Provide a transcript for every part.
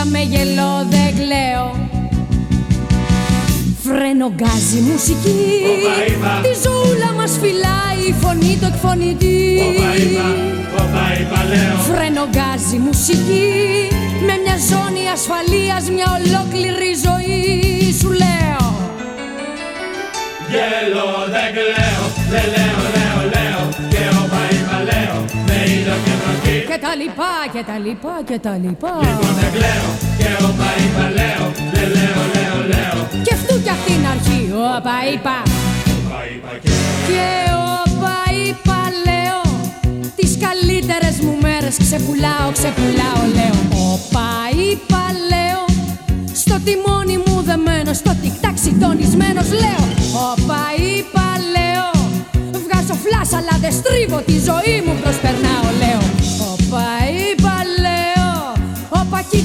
Λέω κοίτα με γελό δεν κλαίω. Φρένο γκάζι μουσική. Τη ζωούλα μας φυλάει η φωνή του εκφωνητή. Φρένο γκάζι μουσική. Με μια ζώνη ασφαλείας Μια ολόκληρη ζωή. Σου λέω. Γέλο δεν κλαίω. Δεν λέω λέω λέω τα λοιπά και τα λοιπά και τα λοιπά. Λοιπόν δεν κλαίω Και όπα είπα λέω Δεν λέω λέω λέω. Και αυτού κι αυτήν αρχή Όπα είπα. Όπα είπα και Και όπα είπα λέω. Τις καλύτερες μου μέρες ξεπουλάω, ξεπουλάω λέω. Όπα είπα λέω. Στο τιμόνι μου δεμένο, στο τικτάκ συντονισμένος λέω. Όπα είπα λέω. Βγάζω φλάς αλλά δεν στρίβω τη ζωή μου προσπερνάω λέω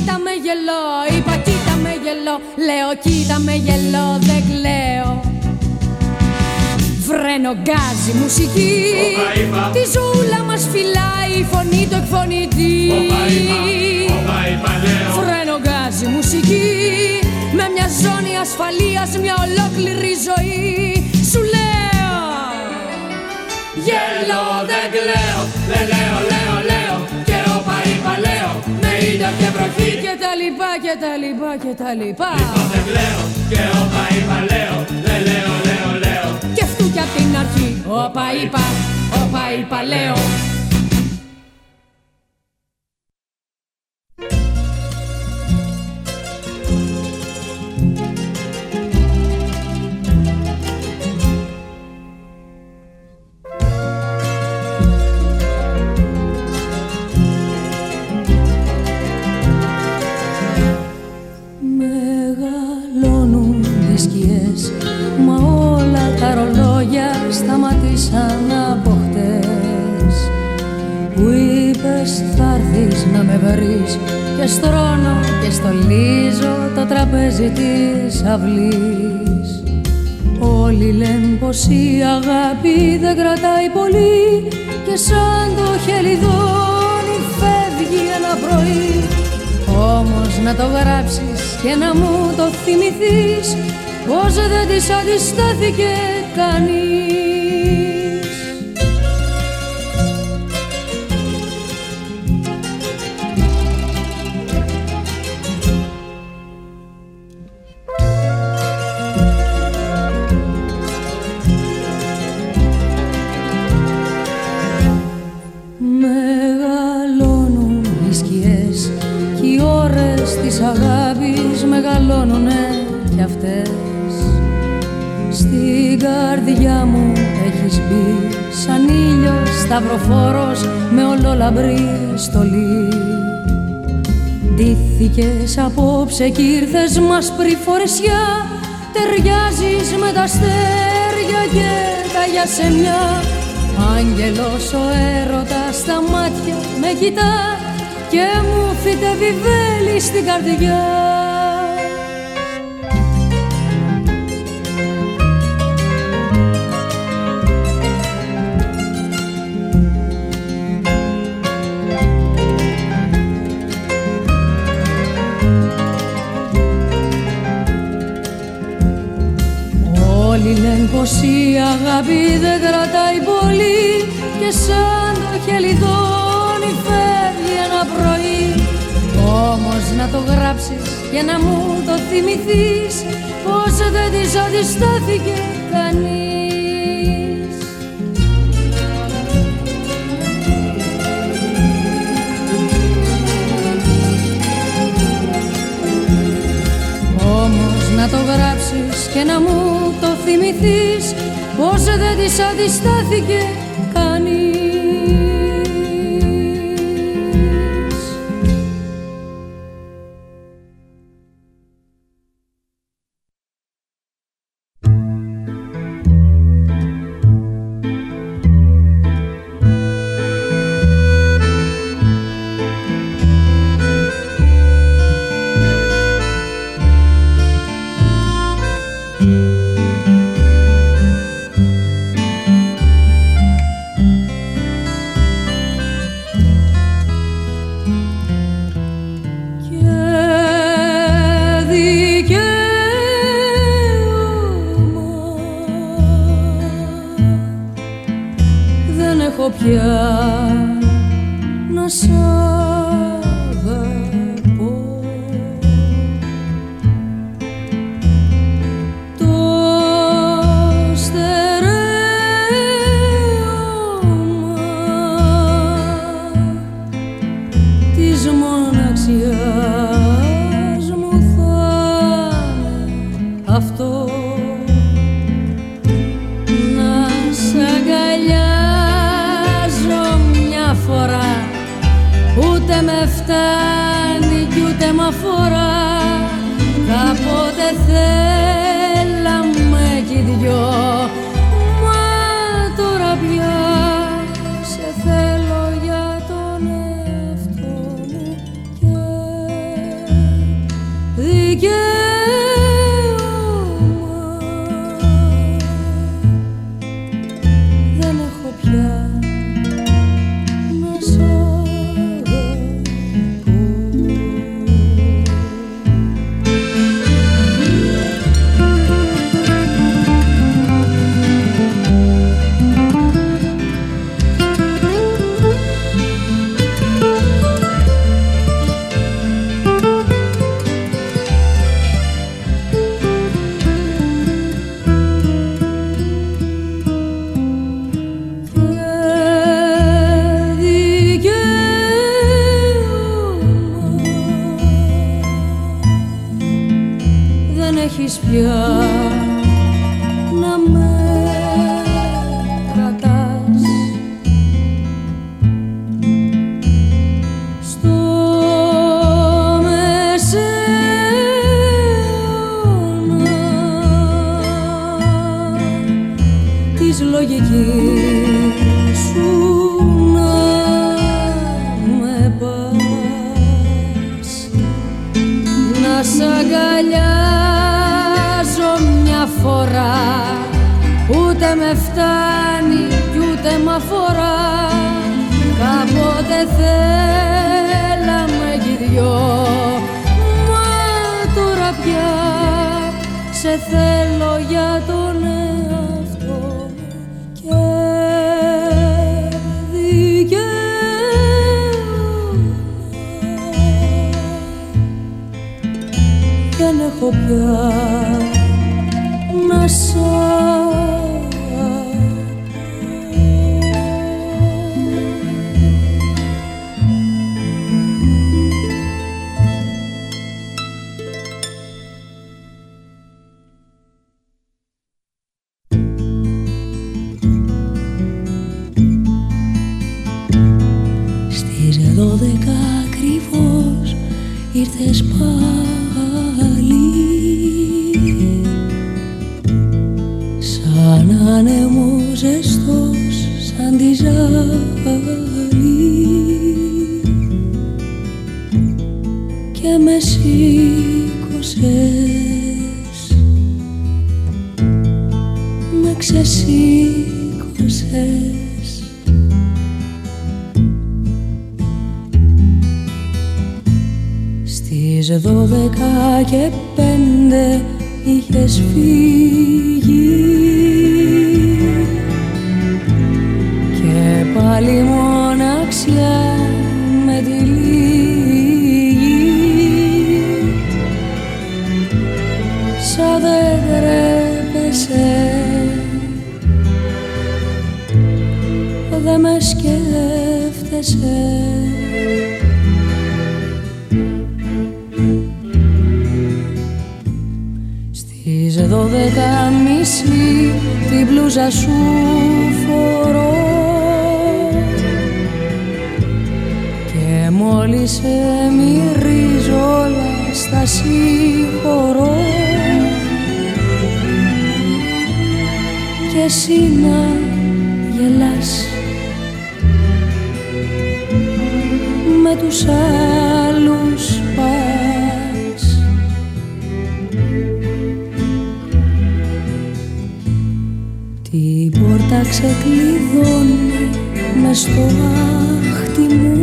κοίτα με γελό, είπα κοίτα με γελό. Λέω κοίτα με γελό δεν κλαίω Βρένο γκάζι μουσική. Όπα είπα. Τη ζούλα μας φυλάει η φωνή του εκφωνητή. Όπα είπα. Όπα είπα λέω. Φρένο γκάζι μουσική. Με μια ζώνη ασφαλείας Μια ολόκληρη ζωή. Σου λέω. Γέλο δεν κλαίω. Δεν λέω λέω λέω Με είδα και βροχή Και τα λοιπά και τα λοιπά και τα λοιπά. Λοιπόν δεν κλαίω Και όπα είπα λέω Δεν λέω λέω λέω. Και αυτού κι απ' την αρχή Όπα είπα, όπα είπα λέω αυλής Όλοι λένε πως η αγάπη δεν κρατάει πολύ Και σαν το χελιδόνι φεύγει ένα πρωί. Όμως να το γράψεις και να μου το θυμηθείς Πως δεν της αντιστάθηκε κανείς μεγαλώνουνε κι αυτές. Στην καρδιά μου έχεις μπει σαν ήλιος σταυροφόρος με ολόλαμπρή στολή. Ντύθηκες απόψε κι ήρθες μας φορεσιά. Ταιριάζεις με τα αστέρια και τα γιασεμιά. Άγγελος ο έρωτας στα μάτια με κοιτά Και μου φυτεύει βέλη στην καρδιά αγάπη δεν κρατάει πολύ Και σαν το χελιδόνι φεύγει ένα πρωί. Όμως να το γράψεις και να μου το θυμηθείς Πως δεν της αντιστάθηκε κανείς. Όμως να το γράψεις και να μου το θυμηθείς Πως δεν της αντιστάθηκε ούτε με φτάνει κι ούτε με αφορά. Κάποτε θέλαμε κι δυο εσύ να γελάς. Με τους άλλους πας. Την πόρτα ξεκλειδώνει με στο άχτι μου.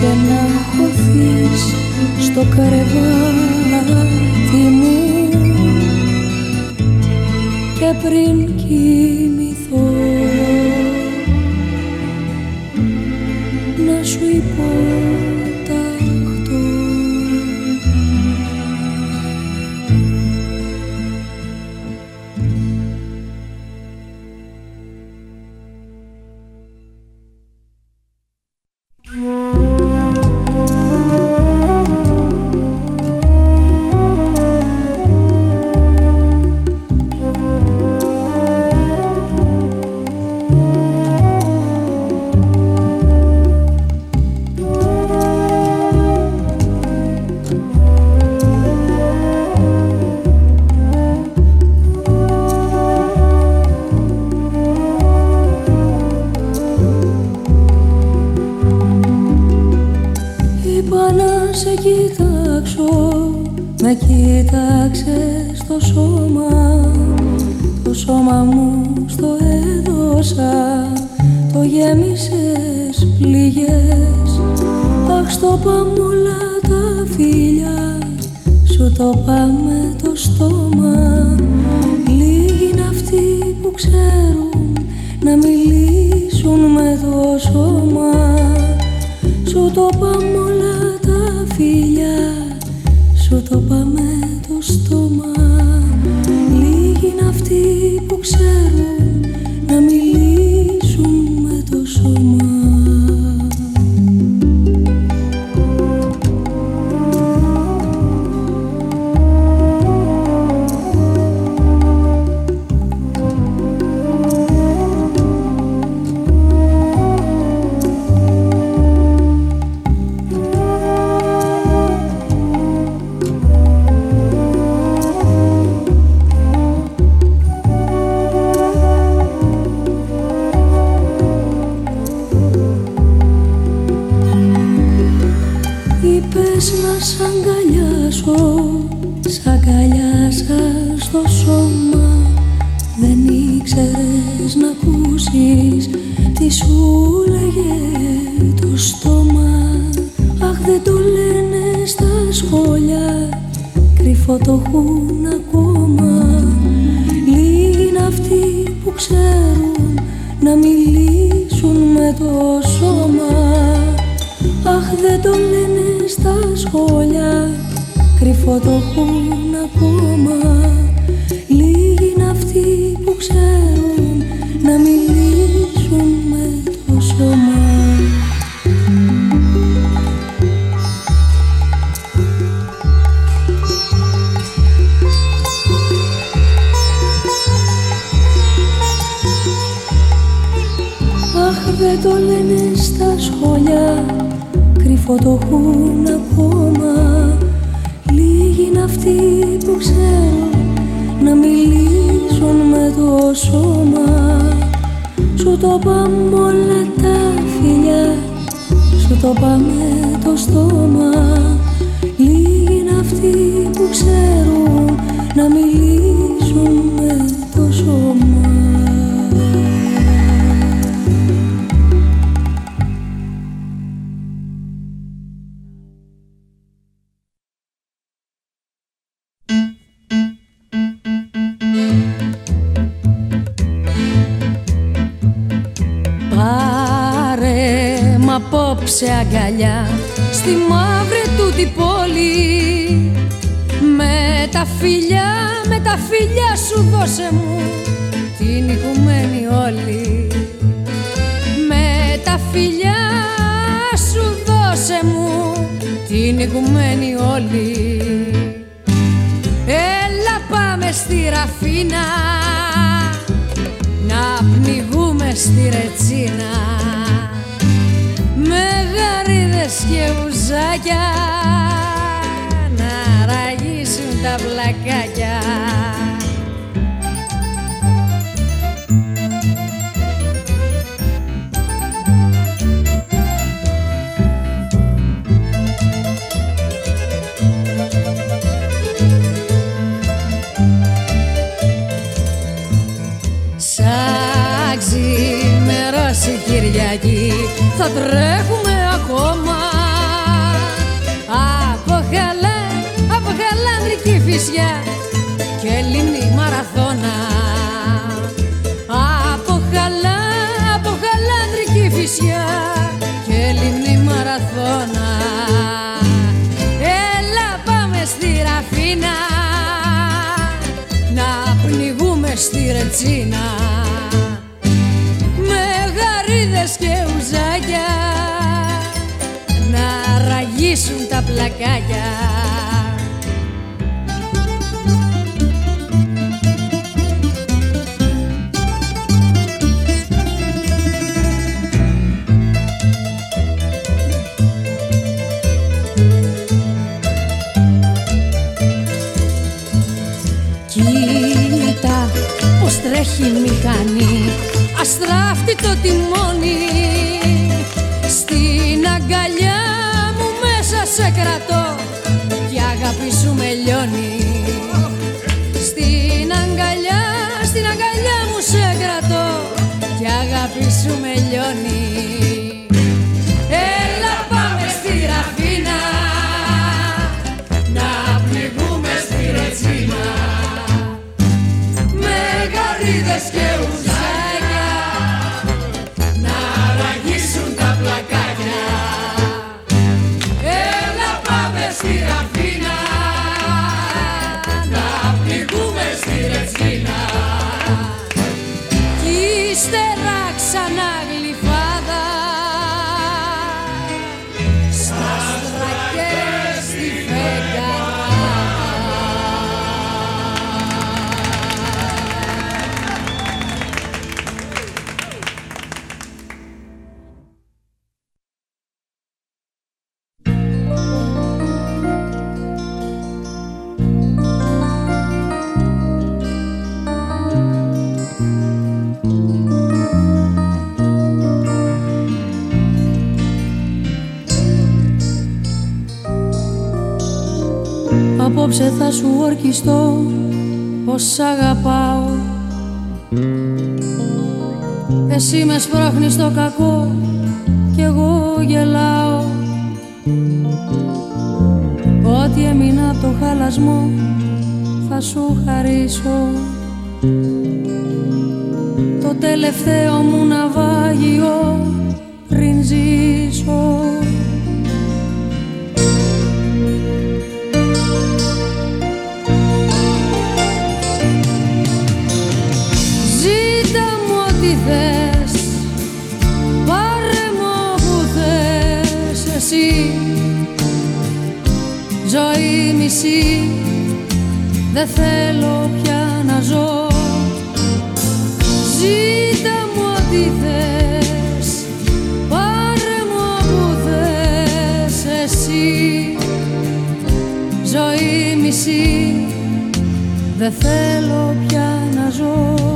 Και να χωθείς στο καρεβά πριν κοιμηθώ. Να σου υπόλοιπα σε κοιτάξω Να κοίταξε στο σώμα. Το σώμα μου στο έδωσα Το γέμισες πληγές. Αχ στο παμούλα τα φίλια Σου το πάμε το στόμα. Λίγοι είναι αυτοί που ξέρουν Να μιλήσουν με το σώμα. Σου το πάμε 是。σ' αγκαλιάσω, σ' αγκαλιάσα στο σώμα. Δεν ήξερες να ακούσεις τι σου λέγε το στόμα. Αχ δεν το λένε στα σχόλια, κρυφό το έχουν ακόμα. Λίγοι είναι αυτοί που ξέρουν να μιλήσουν με το σώμα. Αχ δεν το λένε στα σχόλια κρυφοδοχούν ακόμα. Λίγοι είναι αυτοί που ξέρουν να μιλήσουν με το σώμα. Αχ δεν το λένε στα σχόλια κρυφοδοχούν στη μαύρη του την πόλη. Με τα φιλιά, με τα φιλιά σου δώσε μου την οικουμένη όλη. Με τα φιλιά σου δώσε μου την οικουμένη όλη. Έλα πάμε στη Ραφίνα να πνιγούμε στη Ρετσίνα. Με γαρίδες και μουστακιά να ραγίσουν τα βλακάκια. Σαν ξημερώσει Κυριακή θα τρέχουμε ακόμα νησιά και Ελληνή μαραθώνα. Από χαλά, από χαλάνδρικη φυσιά και Ελληνή μαραθώνα. Έλα πάμε στη Ραφίνα να πνιγούμε στη Ρετσίνα. Με γαρίδες και ουζάκια να ραγίσουν τα πλακάκια. Μηχανή αστράφτη το τιμόνι. Στην αγκαλιά μου μέσα σε κρατώ. Και αγάπη σου με λιώνει. Στην αγκαλιά, στην αγκαλιά μου σε κρατώ. Και αγάπη σου με λιώνει ξανά Απόψε θα σου ορκιστώ πως σ' αγαπάω. Εσύ με σπρώχνεις στο κακό κι εγώ γελάω. Ό,τι έμεινα από το χαλασμό θα σου χαρίσω. Το τελευταίο μου ναυάγιο πριν ζήσω μισή. Δεν θέλω πια να ζω. Ζήτα μου ό,τι θες Πάρε μου όπου θες εσύ. Ζωή μισή Δεν θέλω πια να ζω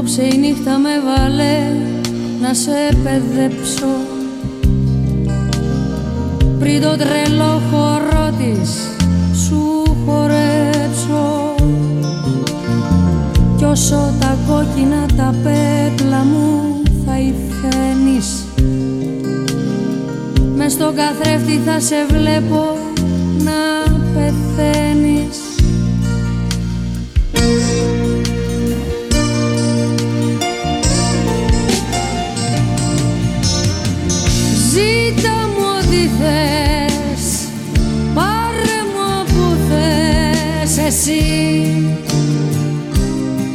Απόψε η νύχτα με βάλε να σε παιδέψω. Πριν το τρελό χορό της σου χορέψω. Κι όσο τα κόκκινα τα πέπλα μου θα υφαίνεις. Μες στον καθρέφτη θα σε βλέπω να πεθαίνεις ό,τι θες. Πάρε μου όπου θες εσύ.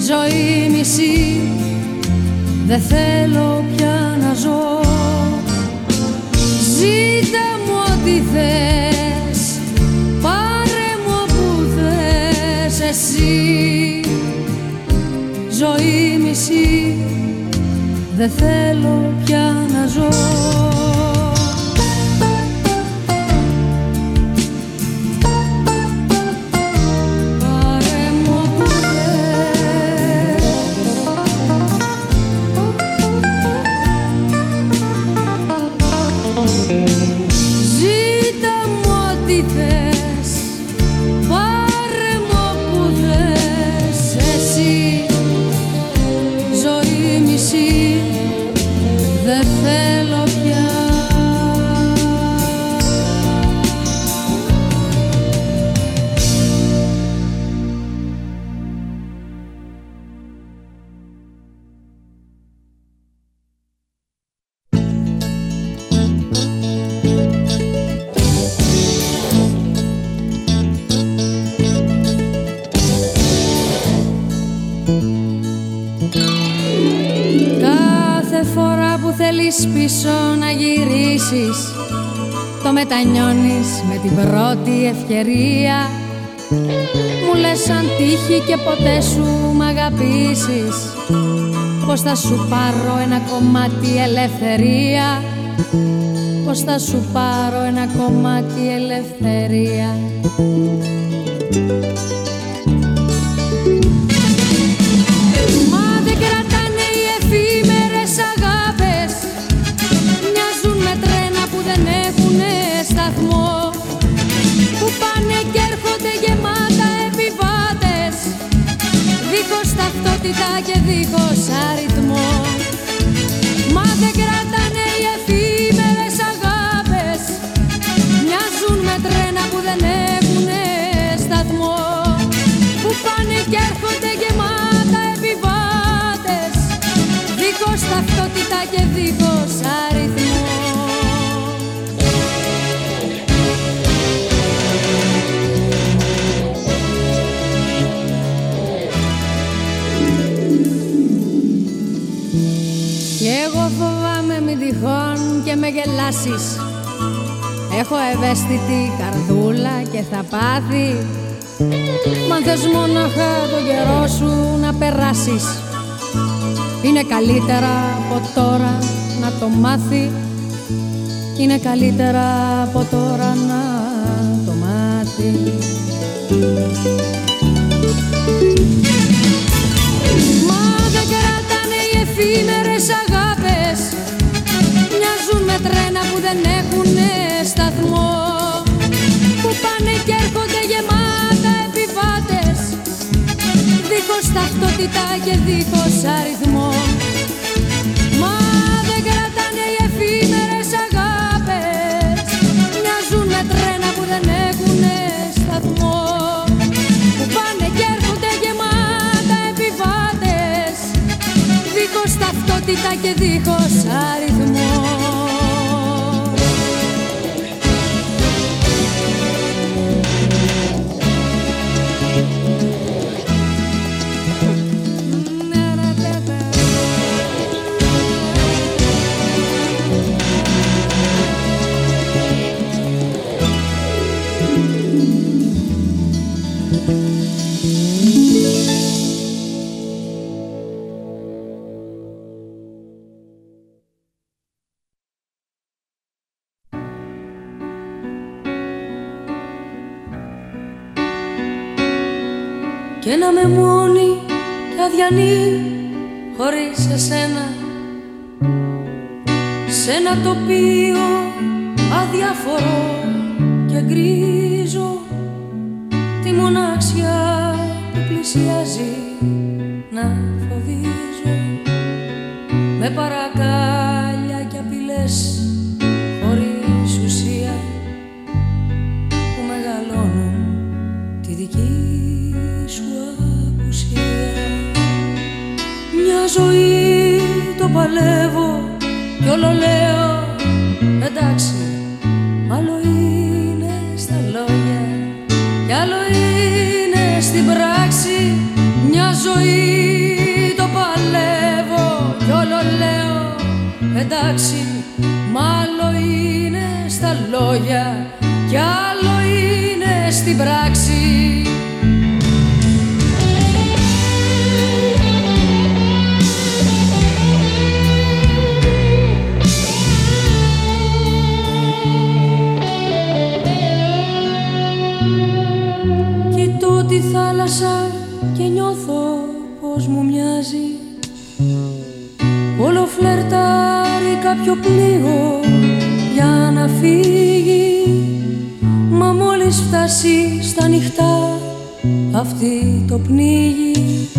Ζωή μισή Δεν θέλω πια να ζω. Ζήτα μου ό,τι θες Πάρε μου όπου θες εσύ. Ζωή μισή δεν θέλω πια να ζω μου μετανιώνεις με την πρώτη ευκαιρία. Μου λες σαν τύχη και ποτέ σου μ' αγαπήσεις Πως θα σου πάρω ένα κομμάτι ελευθερία. Πως θα σου πάρω ένα κομμάτι ελευθερία και δίχως αριθμός. Μα δεν κρατάνε οι εφήμερες αγάπες. Μοιάζουν με τρένα που δεν έχουνε σταθμό. Που πάνε και έρχονται γεμάτα επιβάτες. Δίχως ταυτότητα και δίχως αριθμό και με γελάσεις Έχω ευαίσθητη καρδούλα και θα πάθει. Μα θες μόναχα το καιρό σου να περάσεις. Είναι καλύτερα από τώρα να το μάθει. Είναι καλύτερα από τώρα να το μάθει τρένα που δεν έχουν σταθμό. Που πάνε και έρχονται γεμάτα επιβάτες. Δίχως ταυτότητα και δίχως αριθμό. Μα δεν κρατάνε οι εφήμερες αγάπες. Μοιάζουν με τρένα που δεν έχουν σταθμό. Που πάνε και έρχονται γεμάτα επιβάτες. Δίχως ταυτότητα και δίχως αριθμό και αδιανή χωρίς εσένα. Σ' ένα τοπίο αδιαφορό και γκρίζο Τη μοναξιά που πλησιάζει να φοβίζω. Με παρακάλια παλεύω κι όλο λέω εντάξει άλλο είναι στα λόγια κι άλλο είναι στην πράξη μια ζωή το παλεύω κι όλο λέω εντάξει άλλο είναι στα λόγια κι άλλο είναι στην πράξη φλερτάρει κάποιο πλοίο για να φύγει. Μα μόλις φτάσει στα νυχτά αυτή το πνίγει.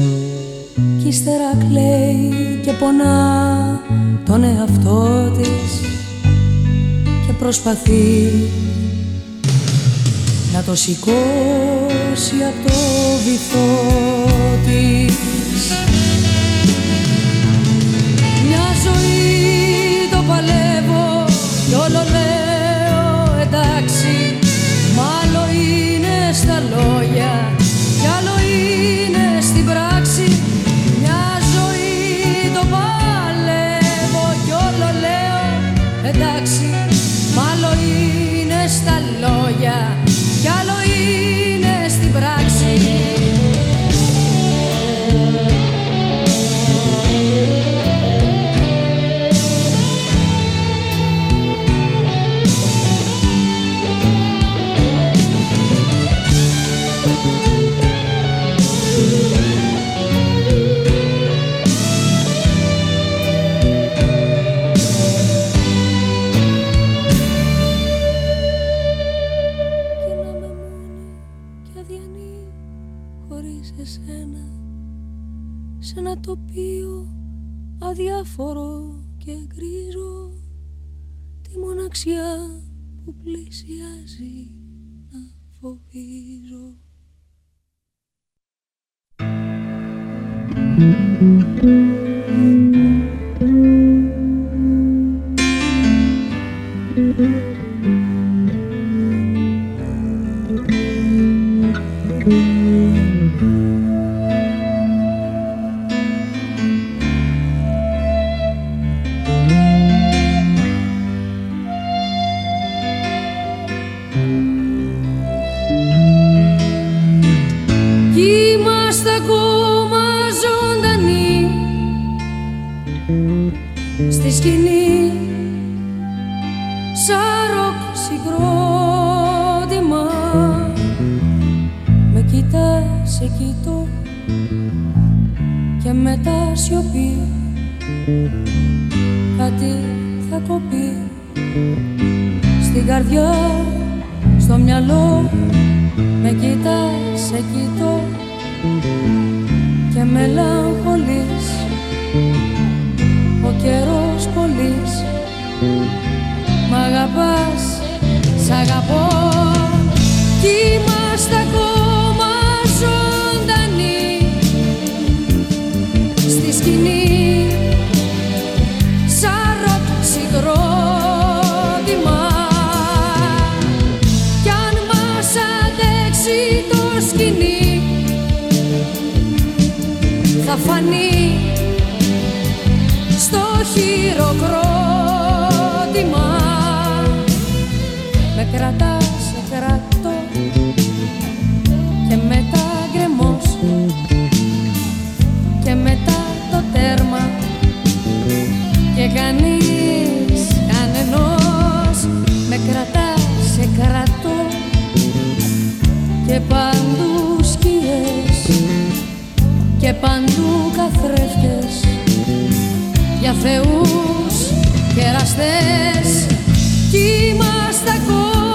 Κι ύστερα κλαίει και πονά τον εαυτό της Και προσπαθεί να το σηκώσει από το βυθό της. Μια ζωή το σκηνή. Σαν ροκ συγκρότημα. Κι αν μας αντέξει το σκηνή θα φανεί στο χειροκρότημα. Με κρατά παντού καθρέφτες. Για θεούς και κι είμαστε ακόμα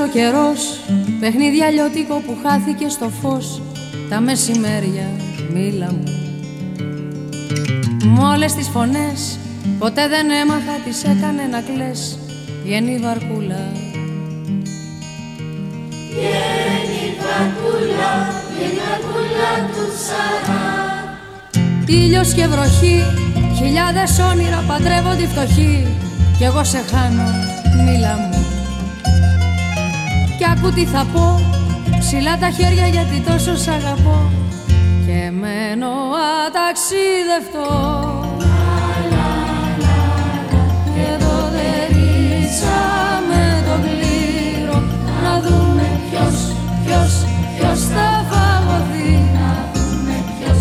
ο καιρός Παιχνίδια λιώτικο που χάθηκε στο φως. Τα μεσημέρια μίλα μου. Μ' όλες τις φωνές ποτέ δεν έμαθα τις έκανε να κλαις. Βγαίνει βαρκούλα Βγαίνει βαρκούλα, βγαίνει βαρκούλα του Σαρά. Ήλιος και βροχή, χιλιάδες όνειρα παντρεύω τη φτωχή. Κι εγώ σε χάνω, μίλα μου Κι άκου τι θα πω, ψηλά τα χέρια γιατί τόσο σ' αγαπώ. Και μένω αταξίδευτο. Και εδώ δεν ρίξαμε το κλήρο. Να δούμε ποιος, ποιος, ποιος θα φαγωθεί. Να δούμε ποιος,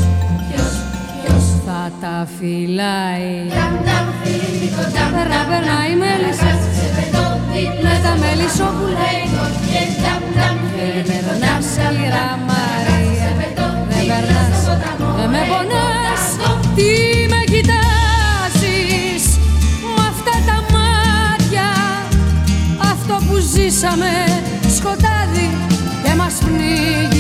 ποιος, ποιος Θα τα φυλάει. Νταμ νταμ φιλιμίκο νταμ Περνά, περνά η μέλισσα Σε πετώ με τα μελισσόπουλα Εγώ και νταμ νταμ Δεν περνάς σκληρά Μαρία Δεν περνάς, δεν με πονάς Τι με κοιτάζεις Μ' αυτά τα μάτια Αυτό που ζήσαμε σκοτάδι και μας πνίγει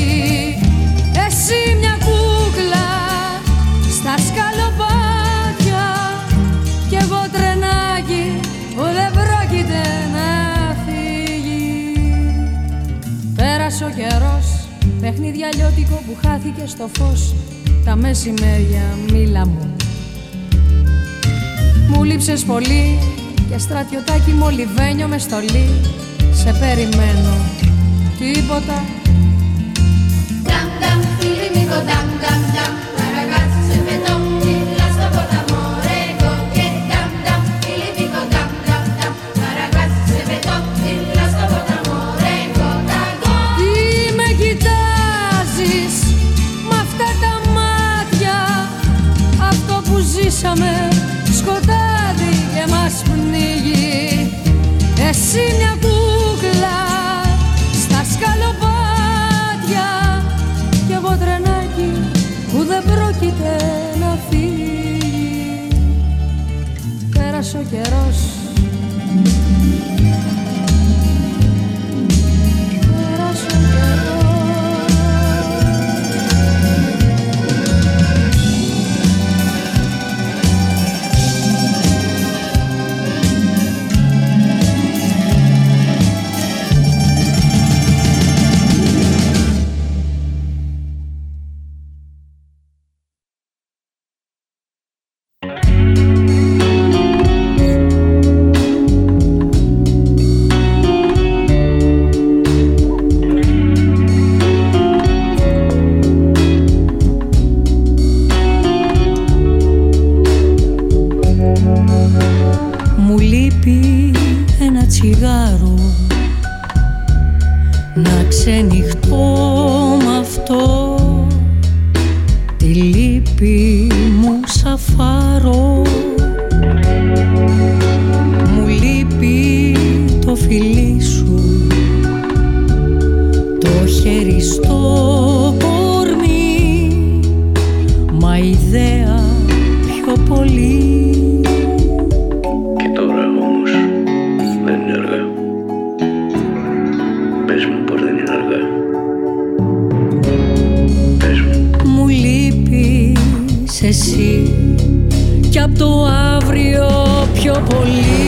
καιρός, παιχνίδι αλλιώτικο που χάθηκε στο φως. Τα μεσημέρια μίλα μου. Μου λείψες πολύ και στρατιωτάκι μολυβένιο με στολή. Σε περιμένω, τίποτα. Νταμ νταμ φιλιμίκο νταμ νταμ νταμ ξενυχτώ μ' αυτό. Τη λύπη μου σαν φάρο Μου λείπει το φιλί σου. Το χέρι το αύριο πιο πολύ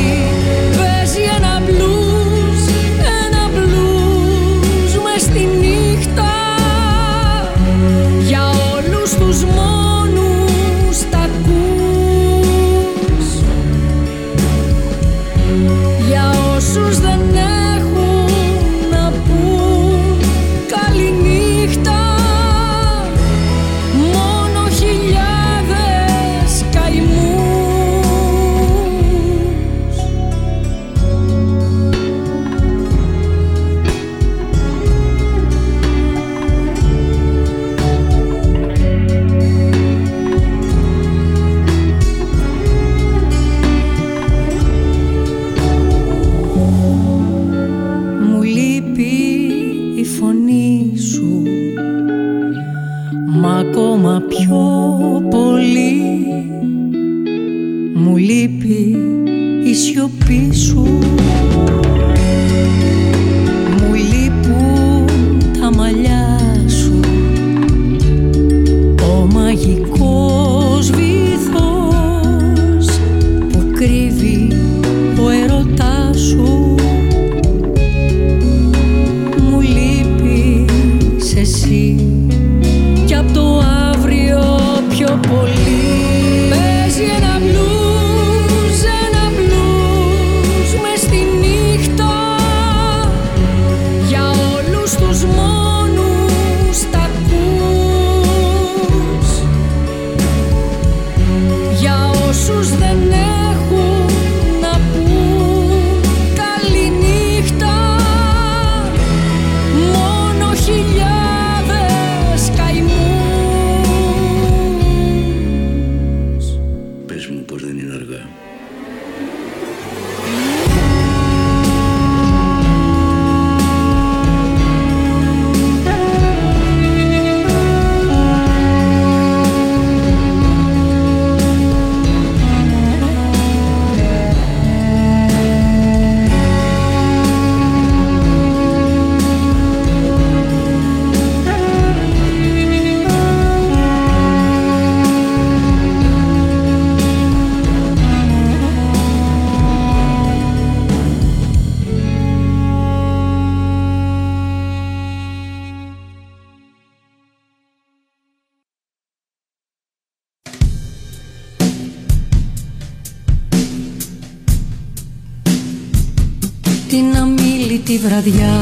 βραδιά.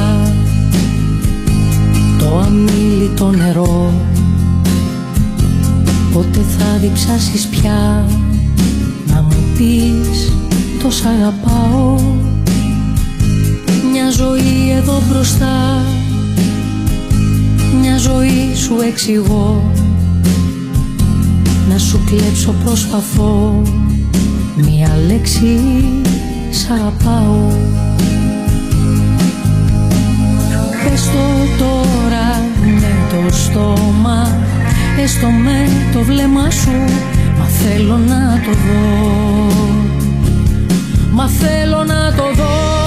Το αμήλυτο νερό. Πότε θα διψάσεις πια; Να μου πεις τος σ' αγαπάω. Μια ζωή εδώ μπροστά. Μια ζωή σου εξηγώ. Να σου κλέψω προσπαθώ. Μια λέξη σ' αγαπάω στόμα. Έστω με το βλέμμα σου Μα θέλω να το δω. Μα θέλω να το δω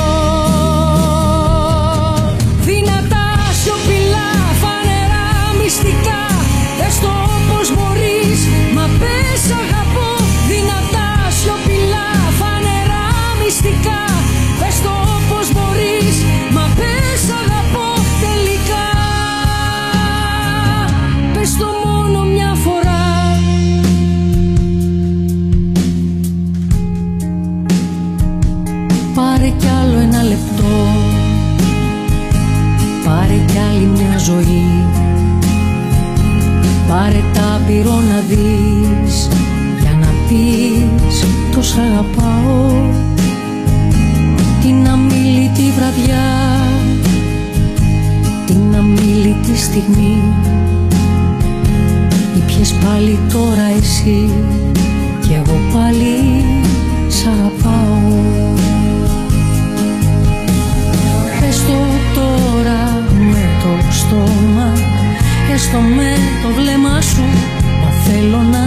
δεις Για να πεις τος σ' αγαπάω Την αμήλυτη βραδιά Την αμήλυτη στιγμή. Ήπιες πάλι τώρα εσύ Κι εγώ πάλι σ' αγαπάω. Πες το τώρα με το στόμα Έστω με το βλέμμα σου Μα θέλω